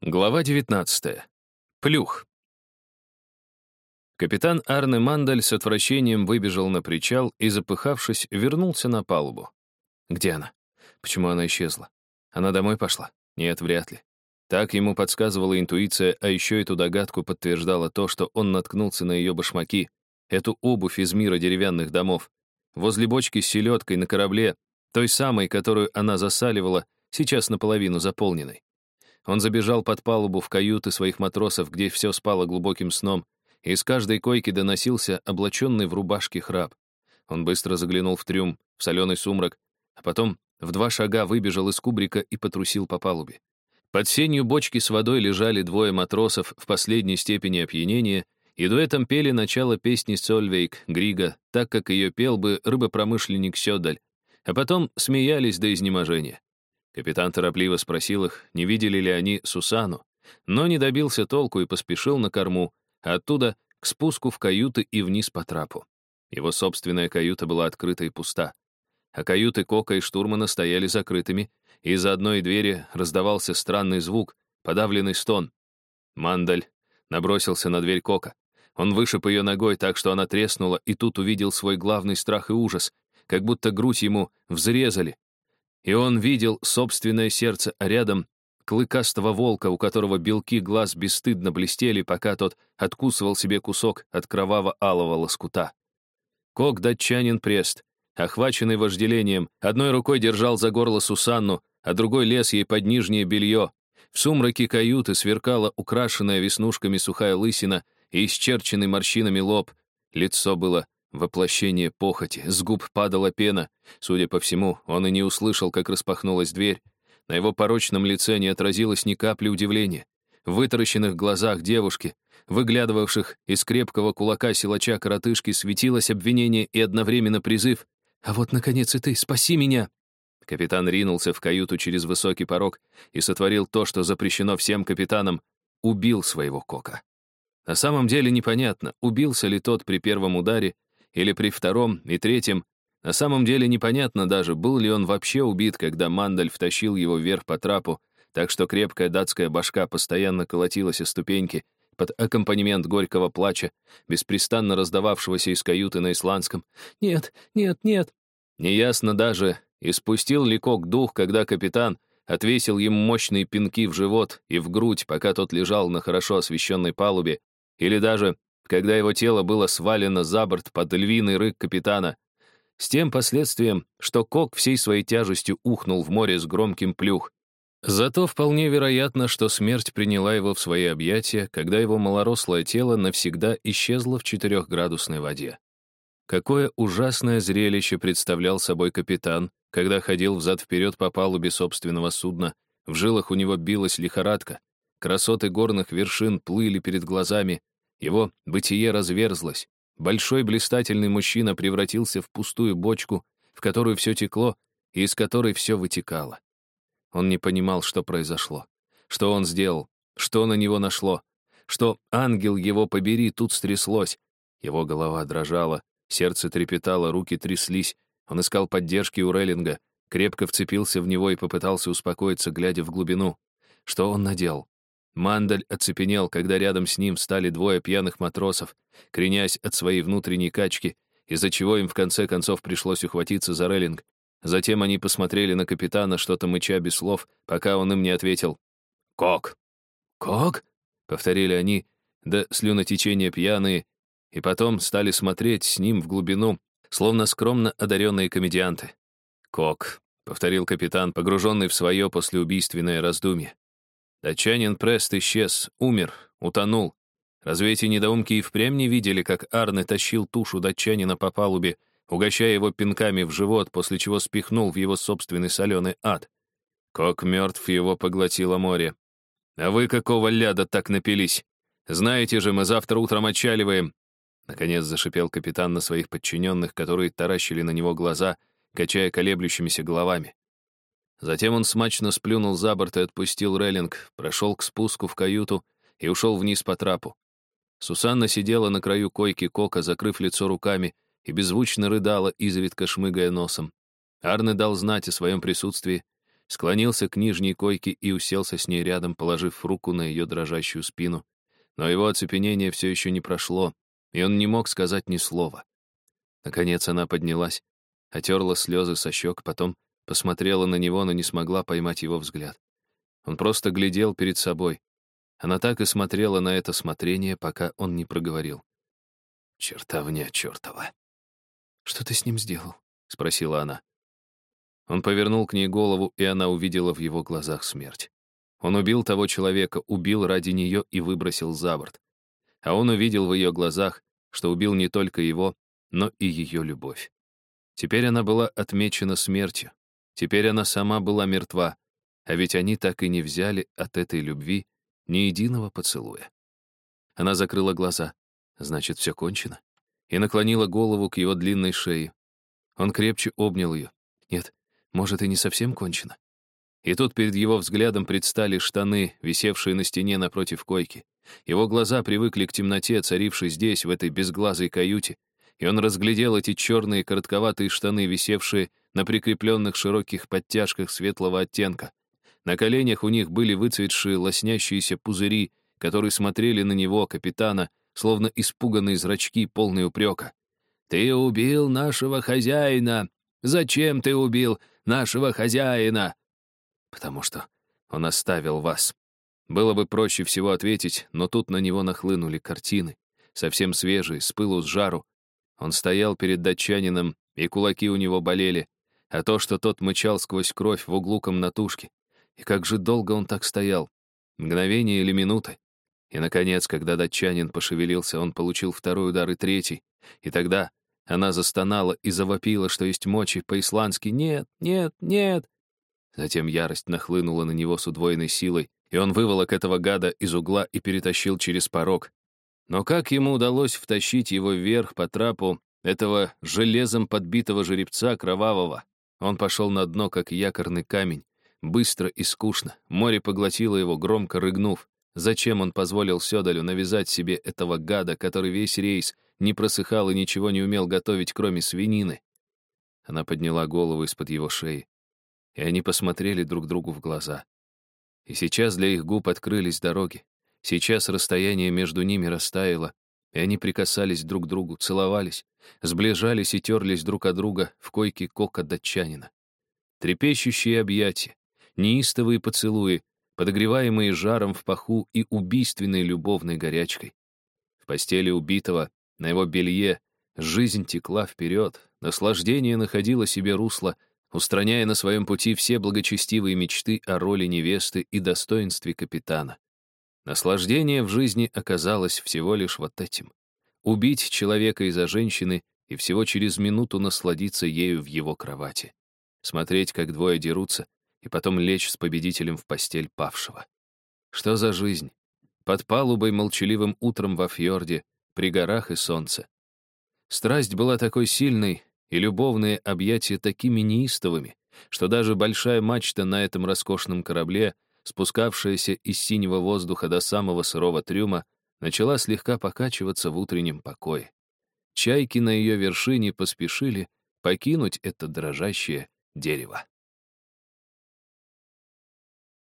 Глава 19. Плюх. Капитан Арне Мандаль с отвращением выбежал на причал и, запыхавшись, вернулся на палубу. Где она? Почему она исчезла? Она домой пошла? Нет, вряд ли. Так ему подсказывала интуиция, а еще эту догадку подтверждало то, что он наткнулся на ее башмаки, эту обувь из мира деревянных домов. Возле бочки с селедкой на корабле, той самой, которую она засаливала, сейчас наполовину заполненной. Он забежал под палубу в каюты своих матросов, где все спало глубоким сном, и из каждой койки доносился облаченный в рубашке храп. Он быстро заглянул в трюм, в соленый сумрак, а потом в два шага выбежал из кубрика и потрусил по палубе. Под сенью бочки с водой лежали двое матросов в последней степени опьянения, и дуэтом пели начало песни Сольвейк Грига, так как ее пел бы рыбопромышленник Сёдаль, а потом смеялись до изнеможения. Капитан торопливо спросил их, не видели ли они Сусану, но не добился толку и поспешил на корму, а оттуда к спуску в каюты и вниз по трапу. Его собственная каюта была открыта и пуста. А каюты Кока и штурмана стояли закрытыми, и из одной двери раздавался странный звук, подавленный стон. Мандаль набросился на дверь Кока. Он вышиб ее ногой так, что она треснула, и тут увидел свой главный страх и ужас, как будто грудь ему взрезали, и он видел собственное сердце, рядом клыкастого волка, у которого белки глаз бесстыдно блестели, пока тот откусывал себе кусок от кроваво-алого лоскута. Кок датчанин Прест, охваченный вожделением, одной рукой держал за горло Сусанну, а другой лез ей под нижнее белье. В сумраке каюты сверкала украшенная веснушками сухая лысина и исчерченный морщинами лоб. Лицо было Воплощение похоти, с губ падала пена. Судя по всему, он и не услышал, как распахнулась дверь. На его порочном лице не отразилось ни капли удивления. В вытаращенных глазах девушки, выглядывавших из крепкого кулака силача коротышки, светилось обвинение и одновременно призыв. «А вот, наконец, и ты, спаси меня!» Капитан ринулся в каюту через высокий порог и сотворил то, что запрещено всем капитанам — убил своего кока. На самом деле непонятно, убился ли тот при первом ударе или при втором и третьем. На самом деле непонятно даже, был ли он вообще убит, когда Мандаль втащил его вверх по трапу, так что крепкая датская башка постоянно колотилась о ступеньки под аккомпанемент горького плача, беспрестанно раздававшегося из каюты на исландском. «Нет, нет, нет!» Неясно даже, испустил ли Кок дух, когда капитан отвесил ему мощные пинки в живот и в грудь, пока тот лежал на хорошо освещенной палубе, или даже когда его тело было свалено за борт под львиный рык капитана, с тем последствием, что Кок всей своей тяжестью ухнул в море с громким плюх. Зато вполне вероятно, что смерть приняла его в свои объятия, когда его малорослое тело навсегда исчезло в четырехградусной воде. Какое ужасное зрелище представлял собой капитан, когда ходил взад-вперед по палубе собственного судна, в жилах у него билась лихорадка, красоты горных вершин плыли перед глазами, его бытие разверзлось. Большой блистательный мужчина превратился в пустую бочку, в которую все текло и из которой все вытекало. Он не понимал, что произошло, что он сделал, что на него нашло, что ангел его побери тут стряслось. Его голова дрожала, сердце трепетало, руки тряслись. Он искал поддержки у Реллинга, крепко вцепился в него и попытался успокоиться, глядя в глубину. Что он наделал? Мандаль оцепенел, когда рядом с ним встали двое пьяных матросов, кренясь от своей внутренней качки, из-за чего им в конце концов пришлось ухватиться за рейлинг. Затем они посмотрели на капитана, что-то мыча без слов, пока он им не ответил. «Кок!» «Кок?» — повторили они, да слюнотечения пьяные, и потом стали смотреть с ним в глубину, словно скромно одаренные комедианты. «Кок», — повторил капитан, погруженный в свое послеубийственное раздумье. Датчанин Прест исчез, умер, утонул. Разве эти недоумки и впрямь не видели, как Арне тащил тушу датчанина по палубе, угощая его пинками в живот, после чего спихнул в его собственный соленый ад? Кок мертв, его поглотило море. А вы какого ляда так напились? Знаете же, мы завтра утром отчаливаем. Наконец зашипел капитан на своих подчиненных, которые таращили на него глаза, качая колеблющимися головами. Затем он смачно сплюнул за борт и отпустил рейлинг, прошел к спуску в каюту и ушел вниз по трапу. Сусанна сидела на краю койки Кока, закрыв лицо руками, и беззвучно рыдала, изредка шмыгая носом. Арне дал знать о своем присутствии. склонился к нижней койке и уселся с ней рядом, положив руку на ее дрожащую спину. Но его оцепенение все еще не прошло, и он не мог сказать ни слова. Наконец она поднялась, отерла слезы со щек, потом посмотрела на него, но не смогла поймать его взгляд. Он просто глядел перед собой. Она так и смотрела на это смотрение, пока он не проговорил. «Чертовня чертова!» «Что ты с ним сделал?» — спросила она. Он повернул к ней голову, и она увидела в его глазах смерть. Он убил того человека, убил ради нее и выбросил за борт. А он увидел в ее глазах, что убил не только его, но и ее любовь. Теперь она была отмечена смертью. Теперь она сама была мертва, а ведь они так и не взяли от этой любви ни единого поцелуя. Она закрыла глаза. Значит, все кончено. И наклонила голову к его длинной шее. Он крепче обнял ее. Нет, может, и не совсем кончено. И тут перед его взглядом предстали штаны, висевшие на стене напротив койки. Его глаза привыкли к темноте, царившей здесь, в этой безглазой каюте, и он разглядел эти черные коротковатые штаны, висевшие на прикрепленных широких подтяжках светлого оттенка. На коленях у них были выцветшие лоснящиеся пузыри, которые смотрели на него, капитана, словно испуганные зрачки, полные упрека. «Ты убил нашего хозяина! Зачем ты убил нашего хозяина?» «Потому что он оставил вас». Было бы проще всего ответить, но тут на него нахлынули картины, совсем свежие, с пылу, с жару, он стоял перед датчанином, и кулаки у него болели, а то, что тот мычал сквозь кровь в углу комнатушки. И как же долго он так стоял? Мгновение или минуты? И, наконец, когда датчанин пошевелился, он получил второй удар и третий. И тогда она застонала и завопила, что есть мочи, по-исландски «Нет, нет, нет!» Затем ярость нахлынула на него с удвоенной силой, и он выволок этого гада из угла и перетащил через порог, но как ему удалось втащить его вверх по трапу этого железом подбитого жеребца кровавого? Он пошел на дно, как якорный камень, быстро и скучно. Море поглотило его, громко рыгнув. Зачем он позволил Сёдалю навязать себе этого гада, который весь рейс не просыхал и ничего не умел готовить, кроме свинины? Она подняла голову из-под его шеи, и они посмотрели друг другу в глаза. И сейчас для их губ открылись дороги, Сейчас расстояние между ними растаяло, и они прикасались друг к другу, целовались, сближались и терлись друг от друга в койке кока датчанина. Трепещущие объятия, неистовые поцелуи, подогреваемые жаром в паху и убийственной любовной горячкой. В постели убитого, на его белье, жизнь текла вперед, наслаждение находило себе русло, устраняя на своем пути все благочестивые мечты о роли невесты и достоинстве капитана. Наслаждение в жизни оказалось всего лишь вот этим. Убить человека из-за женщины и всего через минуту насладиться ею в его кровати. Смотреть, как двое дерутся, и потом лечь с победителем в постель павшего. Что за жизнь? Под палубой молчаливым утром во фьорде, при горах и солнце. Страсть была такой сильной, и любовные объятия такими неистовыми, что даже большая мачта на этом роскошном корабле — спускавшаяся из синего воздуха до самого сырого трюма, начала слегка покачиваться в утреннем покое. Чайки на ее вершине поспешили покинуть это дрожащее дерево.